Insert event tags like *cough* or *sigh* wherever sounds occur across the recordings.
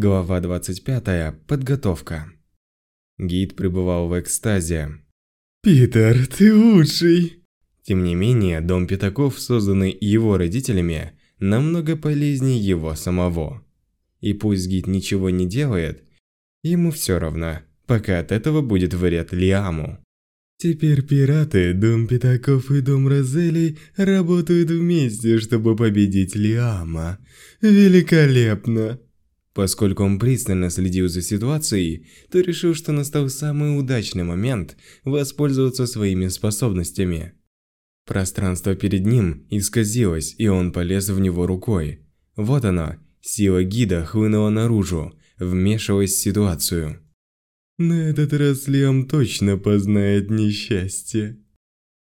Глава 25. Подготовка. Гид пребывал в экстазе. «Питер, ты лучший!» Тем не менее, дом пятаков, созданный его родителями, намного полезнее его самого. И пусть гид ничего не делает, ему все равно, пока от этого будет вред Лиаму. Теперь пираты, Дом Пятаков и Дом Розелей работают вместе, чтобы победить Лиама. Великолепно! Поскольку он пристально следил за ситуацией, то решил, что настал самый удачный момент воспользоваться своими способностями. Пространство перед ним исказилось, и он полез в него рукой. Вот оно, сила гида хлынула наружу, вмешиваясь в ситуацию. На этот раз Лиам точно познает несчастье.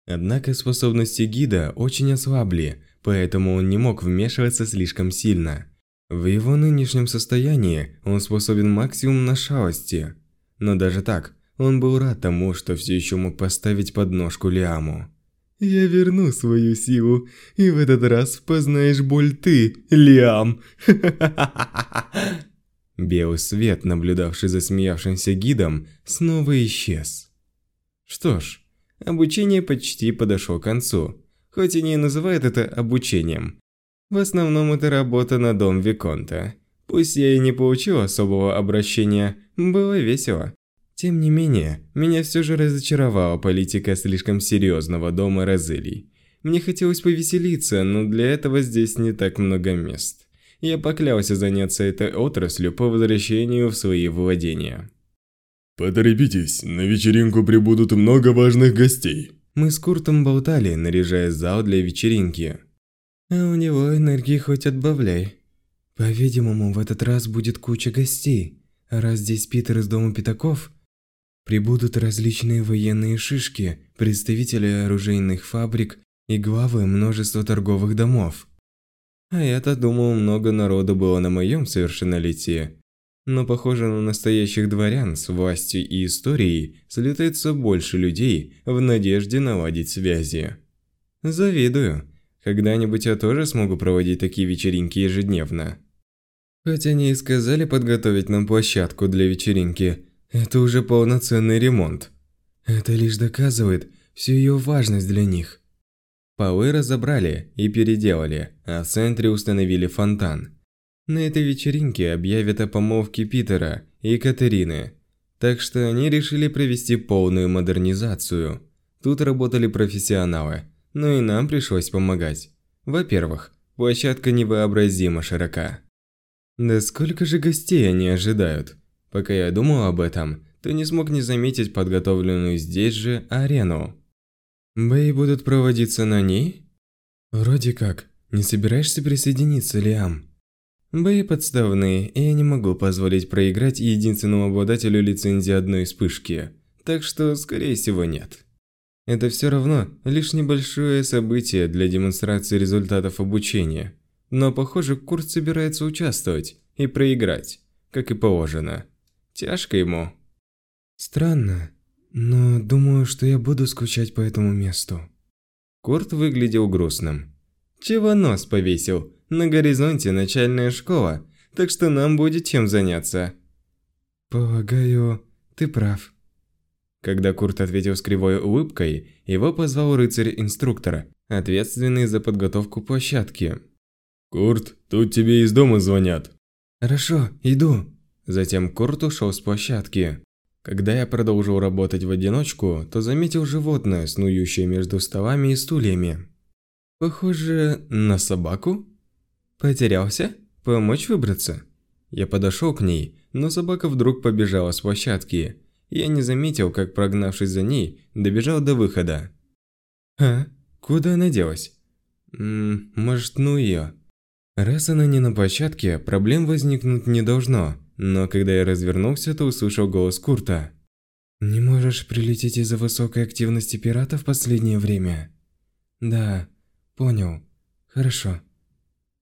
Однако способности гида очень ослабли, поэтому он не мог вмешиваться слишком сильно. В его нынешнем состоянии он способен максимум на шалости. Но даже так, он был рад тому, что все еще мог поставить подножку Лиаму. «Я верну свою силу, и в этот раз познаешь боль ты, Лиам!» *laughs* Белый свет, наблюдавший за смеявшимся гидом, снова исчез. Что ж, обучение почти подошло к концу, хоть и не называют это обучением. В основном это работа на дом Виконта. Пусть я и не получил особого обращения, было весело. Тем не менее, меня все же разочаровала политика слишком серьезного дома Розелий. Мне хотелось повеселиться, но для этого здесь не так много мест я поклялся заняться этой отраслью по возвращению в свои владения. «Поторопитесь, на вечеринку прибудут много важных гостей». Мы с Куртом болтали, наряжая зал для вечеринки. А у него энергии хоть отбавляй. По-видимому, в этот раз будет куча гостей. А раз здесь Питер из Дома Пятаков, прибудут различные военные шишки, представители оружейных фабрик и главы множества торговых домов. А я-то думал, много народу было на моем совершеннолетии. Но похоже на настоящих дворян с властью и историей слетается больше людей в надежде наладить связи. Завидую. Когда-нибудь я тоже смогу проводить такие вечеринки ежедневно. Хоть они и сказали подготовить нам площадку для вечеринки, это уже полноценный ремонт. Это лишь доказывает всю ее важность для них. Полы разобрали и переделали, а в центре установили фонтан. На этой вечеринке объявят о помолвке Питера и Катерины, так что они решили провести полную модернизацию. Тут работали профессионалы, но и нам пришлось помогать. Во-первых, площадка невообразимо широка. Да сколько же гостей они ожидают? Пока я думал об этом, то не смог не заметить подготовленную здесь же арену. Бои будут проводиться на ней? Вроде как. Не собираешься присоединиться, Лиам? Бои подставные, и я не могу позволить проиграть единственному обладателю лицензии одной вспышки. Так что, скорее всего, нет. Это все равно лишь небольшое событие для демонстрации результатов обучения. Но, похоже, Курт собирается участвовать и проиграть, как и положено. Тяжко ему. Странно. Но думаю, что я буду скучать по этому месту. Курт выглядел грустным. Чего нос повесил? На горизонте начальная школа, так что нам будет чем заняться. Полагаю, ты прав. Когда Курт ответил с кривой улыбкой, его позвал рыцарь инструктора, ответственный за подготовку площадки. «Курт, тут тебе из дома звонят». «Хорошо, иду». Затем Курт ушел с площадки. Когда я продолжил работать в одиночку, то заметил животное, снующее между столами и стульями. Похоже на собаку? Потерялся? Помочь выбраться? Я подошел к ней, но собака вдруг побежала с площадки. Я не заметил, как прогнавшись за ней, добежал до выхода. А? Куда она делась? Ммм, может, ну ее. Раз она не на площадке, проблем возникнуть не должно. Но когда я развернулся, то услышал голос Курта. «Не можешь прилететь из-за высокой активности пиратов в последнее время?» «Да, понял. Хорошо».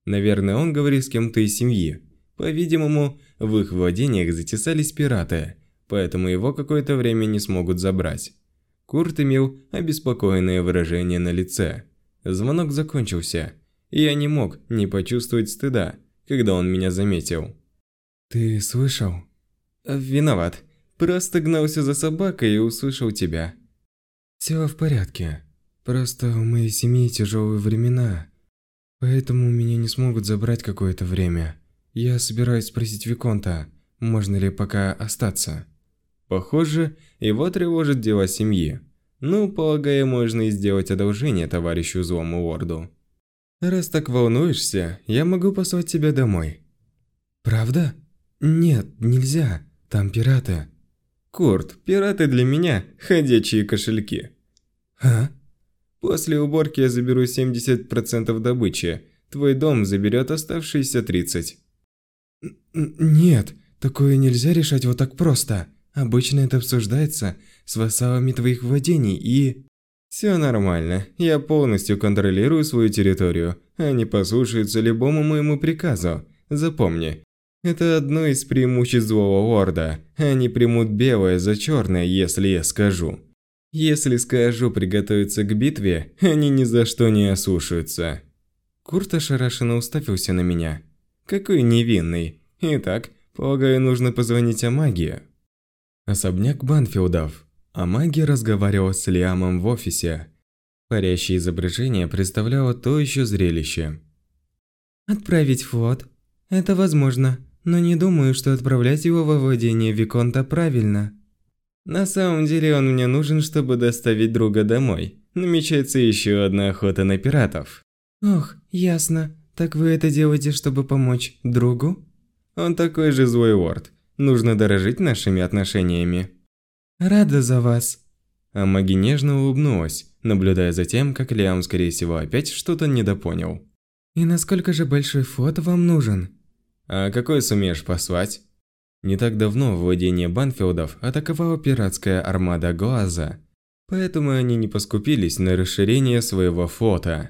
Наверное, он говорит с кем-то из семьи. По-видимому, в их владениях затесались пираты, поэтому его какое-то время не смогут забрать. Курт имел обеспокоенное выражение на лице. Звонок закончился, и я не мог не почувствовать стыда, когда он меня заметил. Ты слышал? Виноват. Просто гнался за собакой и услышал тебя. Все в порядке. Просто у моей семьи тяжелые времена. Поэтому меня не смогут забрать какое-то время. Я собираюсь спросить Виконта, можно ли пока остаться. Похоже, его тревожит дела семьи. Ну, полагаю, можно и сделать одолжение товарищу злому лорду. Раз так волнуешься, я могу послать тебя домой. Правда? Нет, нельзя. Там пираты. Курт, пираты для меня – ходячие кошельки. А? После уборки я заберу 70% добычи. Твой дом заберет оставшиеся 30%. Нет, такое нельзя решать вот так просто. Обычно это обсуждается с вассалами твоих владений и... Все нормально. Я полностью контролирую свою территорию. Они послушаются любому моему приказу. Запомни, это одно из преимуществ злого лорда. Они примут белое за черное, если я скажу. Если скажу приготовиться к битве, они ни за что не ослушаются. Курт ошарашенно уставился на меня. Какой невинный. Итак, полагаю, нужно позвонить о магии. Особняк Банфилдов. А магия разговаривала с Лиамом в офисе. Парящее изображение представляло то еще зрелище. Отправить флот? Это возможно, но не думаю, что отправлять его во владение Виконта правильно. На самом деле он мне нужен, чтобы доставить друга домой. Намечается еще одна охота на пиратов. Ох, ясно. Так вы это делаете, чтобы помочь другу? Он такой же злой лорд. Нужно дорожить нашими отношениями. Рада за вас. А маги нежно улыбнулась, наблюдая за тем, как Лиам, скорее всего, опять что-то недопонял. И насколько же большой флот вам нужен? А какой сумеешь послать? Не так давно владение Банфилдов атаковала пиратская армада Глаза, поэтому они не поскупились на расширение своего флота.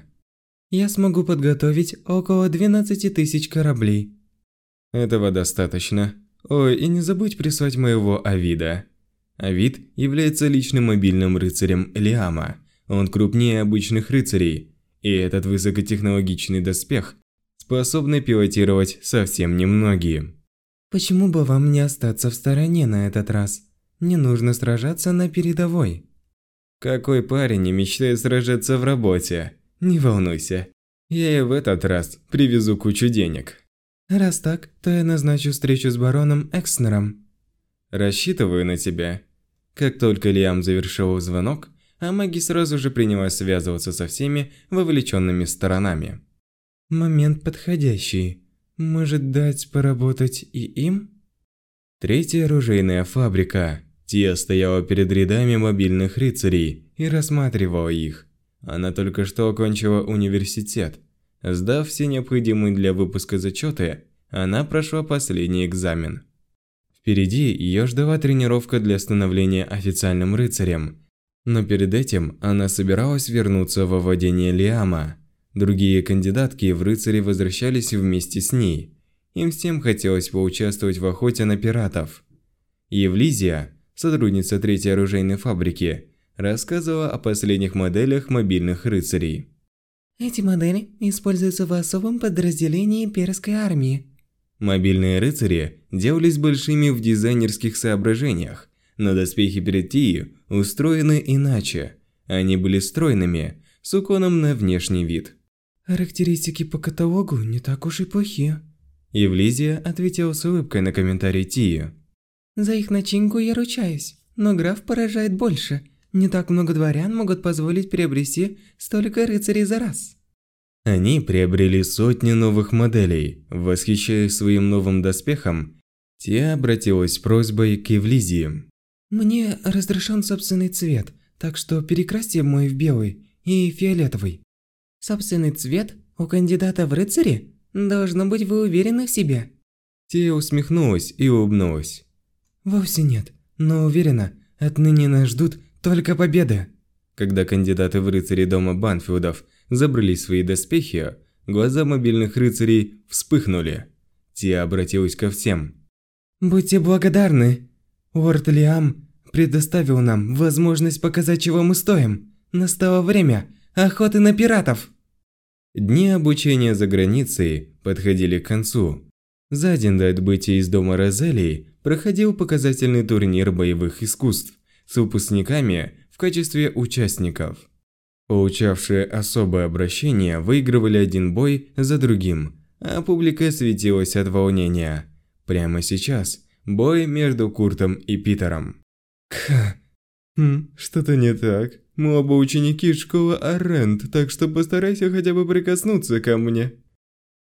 Я смогу подготовить около 12 тысяч кораблей. Этого достаточно. Ой, и не забудь прислать моего Авида. Авид является личным мобильным рыцарем Лиама. Он крупнее обычных рыцарей, и этот высокотехнологичный доспех способный пилотировать совсем немногие. Почему бы вам не остаться в стороне на этот раз? Не нужно сражаться на передовой. Какой парень не мечтает сражаться в работе? Не волнуйся. Я и в этот раз привезу кучу денег. Раз так, то я назначу встречу с бароном Экснером. Рассчитываю на тебя. Как только Лиам завершил звонок, Амаги сразу же принялась связываться со всеми вовлеченными сторонами. Момент подходящий. Может дать поработать и им? Третья оружейная фабрика. Тия стояла перед рядами мобильных рыцарей и рассматривала их. Она только что окончила университет. Сдав все необходимые для выпуска зачеты, она прошла последний экзамен. Впереди ее ждала тренировка для становления официальным рыцарем. Но перед этим она собиралась вернуться во владение Лиама. Другие кандидатки в рыцари возвращались вместе с ней. Им всем хотелось поучаствовать в охоте на пиратов. Евлизия, сотрудница третьей оружейной фабрики, рассказывала о последних моделях мобильных рыцарей. Эти модели используются в особом подразделении имперской армии. Мобильные рыцари делались большими в дизайнерских соображениях, но доспехи перед Тией устроены иначе. Они были стройными, с уклоном на внешний вид. Характеристики по каталогу не так уж и плохи. Евлизия ответила с улыбкой на комментарий Тии. За их начинку я ручаюсь, но граф поражает больше. Не так много дворян могут позволить приобрести столько рыцарей за раз. Они приобрели сотни новых моделей. Восхищаясь своим новым доспехом, Тия обратилась с просьбой к Евлизии. «Мне разрешен собственный цвет, так что перекрасьте мой в белый и фиолетовый. Собственный цвет у кандидата в рыцари? Должно быть, вы уверены в себе. Тия усмехнулась и улыбнулась. Вовсе нет, но уверена, отныне нас ждут только победы. Когда кандидаты в рыцари дома Банфилдов забрали свои доспехи, глаза мобильных рыцарей вспыхнули. Тия обратилась ко всем. «Будьте благодарны. Уорд Лиам предоставил нам возможность показать, чего мы стоим. Настало время охоты на пиратов. Дни обучения за границей подходили к концу. За день до отбытия из дома Розелии проходил показательный турнир боевых искусств с выпускниками в качестве участников. Получавшие особое обращение выигрывали один бой за другим, а публика светилась от волнения. Прямо сейчас бой между Куртом и Питером. Ха. Хм, что-то не так. Мы оба ученики школы Арент, так что постарайся хотя бы прикоснуться ко мне.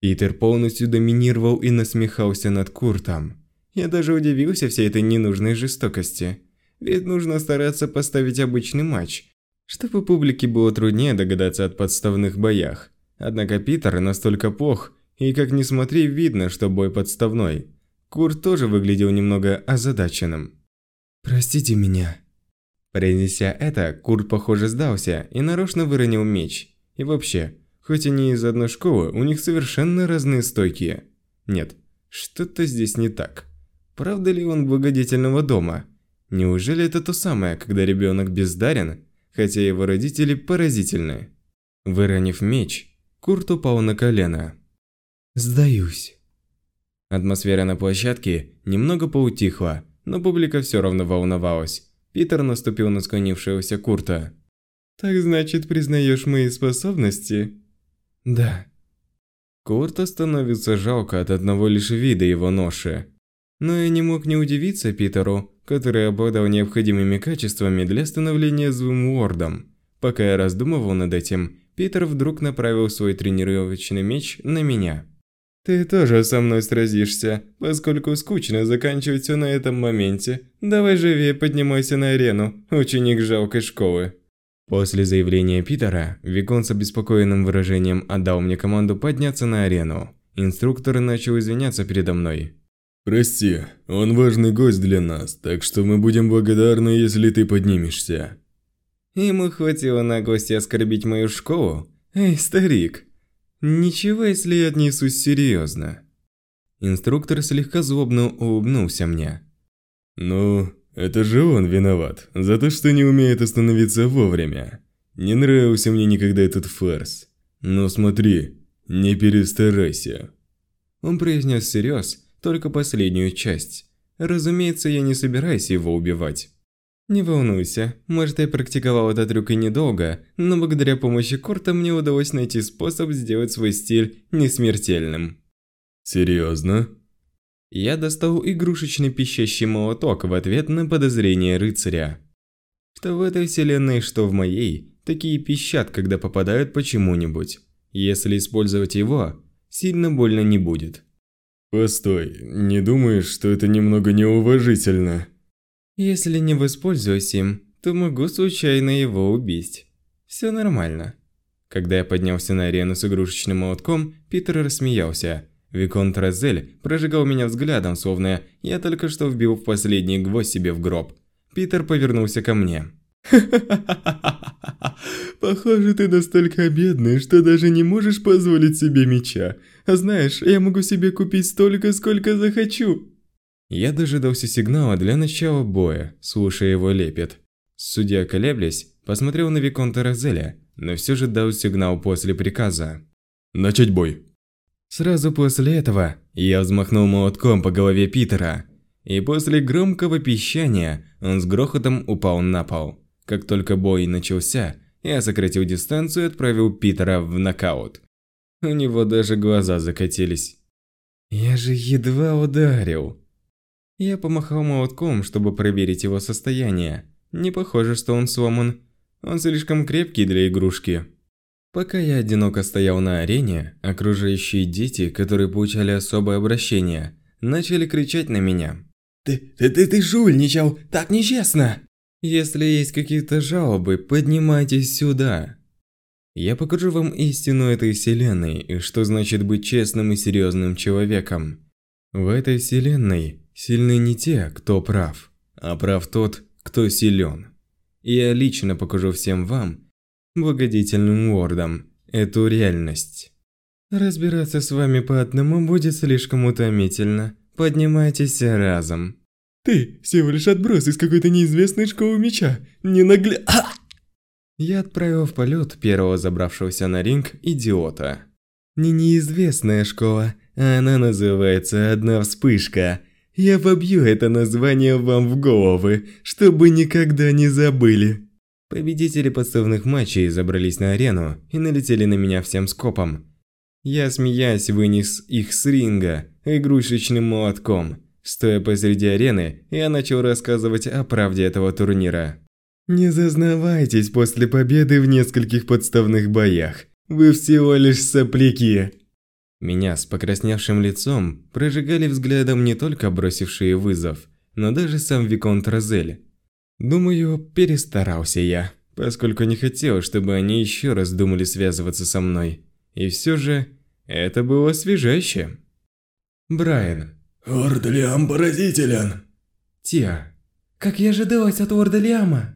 Питер полностью доминировал и насмехался над Куртом. Я даже удивился всей этой ненужной жестокости. Ведь нужно стараться поставить обычный матч, чтобы публике было труднее догадаться от подставных боях. Однако Питер настолько плох, и как ни смотри, видно, что бой подставной. Курт тоже выглядел немного озадаченным. «Простите меня». Произнеся это, Курт, похоже, сдался и нарочно выронил меч. И вообще, хоть они из одной школы, у них совершенно разные стойки. Нет, что-то здесь не так. Правда ли он благодетельного дома? Неужели это то самое, когда ребенок бездарен, хотя его родители поразительны? Выронив меч, Курт упал на колено. «Сдаюсь». Атмосфера на площадке немного поутихла, но публика все равно волновалась. Питер наступил на склонившегося Курта. «Так значит, признаешь мои способности?» «Да». Курта становится жалко от одного лишь вида его ноши. Но я не мог не удивиться Питеру, который обладал необходимыми качествами для становления злым лордом. Пока я раздумывал над этим, Питер вдруг направил свой тренировочный меч на меня. Ты тоже со мной сразишься, поскольку скучно заканчивать все на этом моменте. Давай живее поднимайся на арену, ученик жалкой школы. После заявления Питера, Викон с обеспокоенным выражением отдал мне команду подняться на арену. Инструктор начал извиняться передо мной. «Прости, он важный гость для нас, так что мы будем благодарны, если ты поднимешься». Ему хватило наглости оскорбить мою школу? Эй, старик, Ничего, если я отнесусь серьезно. Инструктор слегка злобно улыбнулся мне. Ну, это же он виноват, за то, что не умеет остановиться вовремя. Не нравился мне никогда этот фарс. Но смотри, не перестарайся. Он произнес всерьез только последнюю часть. Разумеется, я не собираюсь его убивать. Не волнуйся, может я практиковал этот трюк и недолго, но благодаря помощи Курта мне удалось найти способ сделать свой стиль несмертельным. Серьезно? Я достал игрушечный пищащий молоток в ответ на подозрение рыцаря. Что в этой вселенной, что в моей, такие пищат, когда попадают почему-нибудь. Если использовать его, сильно больно не будет. Постой, не думаешь, что это немного неуважительно? Если не воспользуюсь им, то могу случайно его убить. Все нормально. Когда я поднялся на арену с игрушечным молотком, Питер рассмеялся. Виконт Розель прожигал меня взглядом, словно я только что вбил в последний гвоздь себе в гроб. Питер повернулся ко мне. *laughs* Похоже, ты настолько бедный, что даже не можешь позволить себе меча. А знаешь, я могу себе купить столько, сколько захочу. Я дожидался сигнала для начала боя, слушая его лепет. Судья, колеблясь, посмотрел на Виконта Розеля, но все же дал сигнал после приказа. «Начать бой!» Сразу после этого я взмахнул молотком по голове Питера, и после громкого пищания он с грохотом упал на пол. Как только бой начался, я сократил дистанцию и отправил Питера в нокаут. У него даже глаза закатились. Я же едва ударил. Я помахал молотком, чтобы проверить его состояние. Не похоже, что он сломан. Он слишком крепкий для игрушки. Пока я одиноко стоял на арене, окружающие дети, которые получали особое обращение, начали кричать на меня. «Ты, ты, ты, ты жульничал! Так нечестно!» «Если есть какие-то жалобы, поднимайтесь сюда!» Я покажу вам истину этой вселенной и что значит быть честным и серьезным человеком. В этой вселенной Сильны не те, кто прав, а прав тот, кто силен. Я лично покажу всем вам, благодетельным лордам, эту реальность. Разбираться с вами по одному будет слишком утомительно. Поднимайтесь разом. Ты всего лишь отброс из какой-то неизвестной школы меча. Не нагля... А! Я отправил в полет первого забравшегося на ринг идиота. Не неизвестная школа, Она называется «Одна вспышка». Я вобью это название вам в головы, чтобы никогда не забыли. Победители подставных матчей забрались на арену и налетели на меня всем скопом. Я, смеясь, вынес их с ринга игрушечным молотком. Стоя посреди арены, я начал рассказывать о правде этого турнира. Не зазнавайтесь после победы в нескольких подставных боях. Вы всего лишь сопляки. Меня с покрасневшим лицом прожигали взглядом не только бросившие вызов, но даже сам Виконт Розель. Думаю, перестарался я, поскольку не хотел, чтобы они еще раз думали связываться со мной. И все же, это было освежающе. Брайан. Орд поразителен. Тиа. Как и ожидалось от Орда.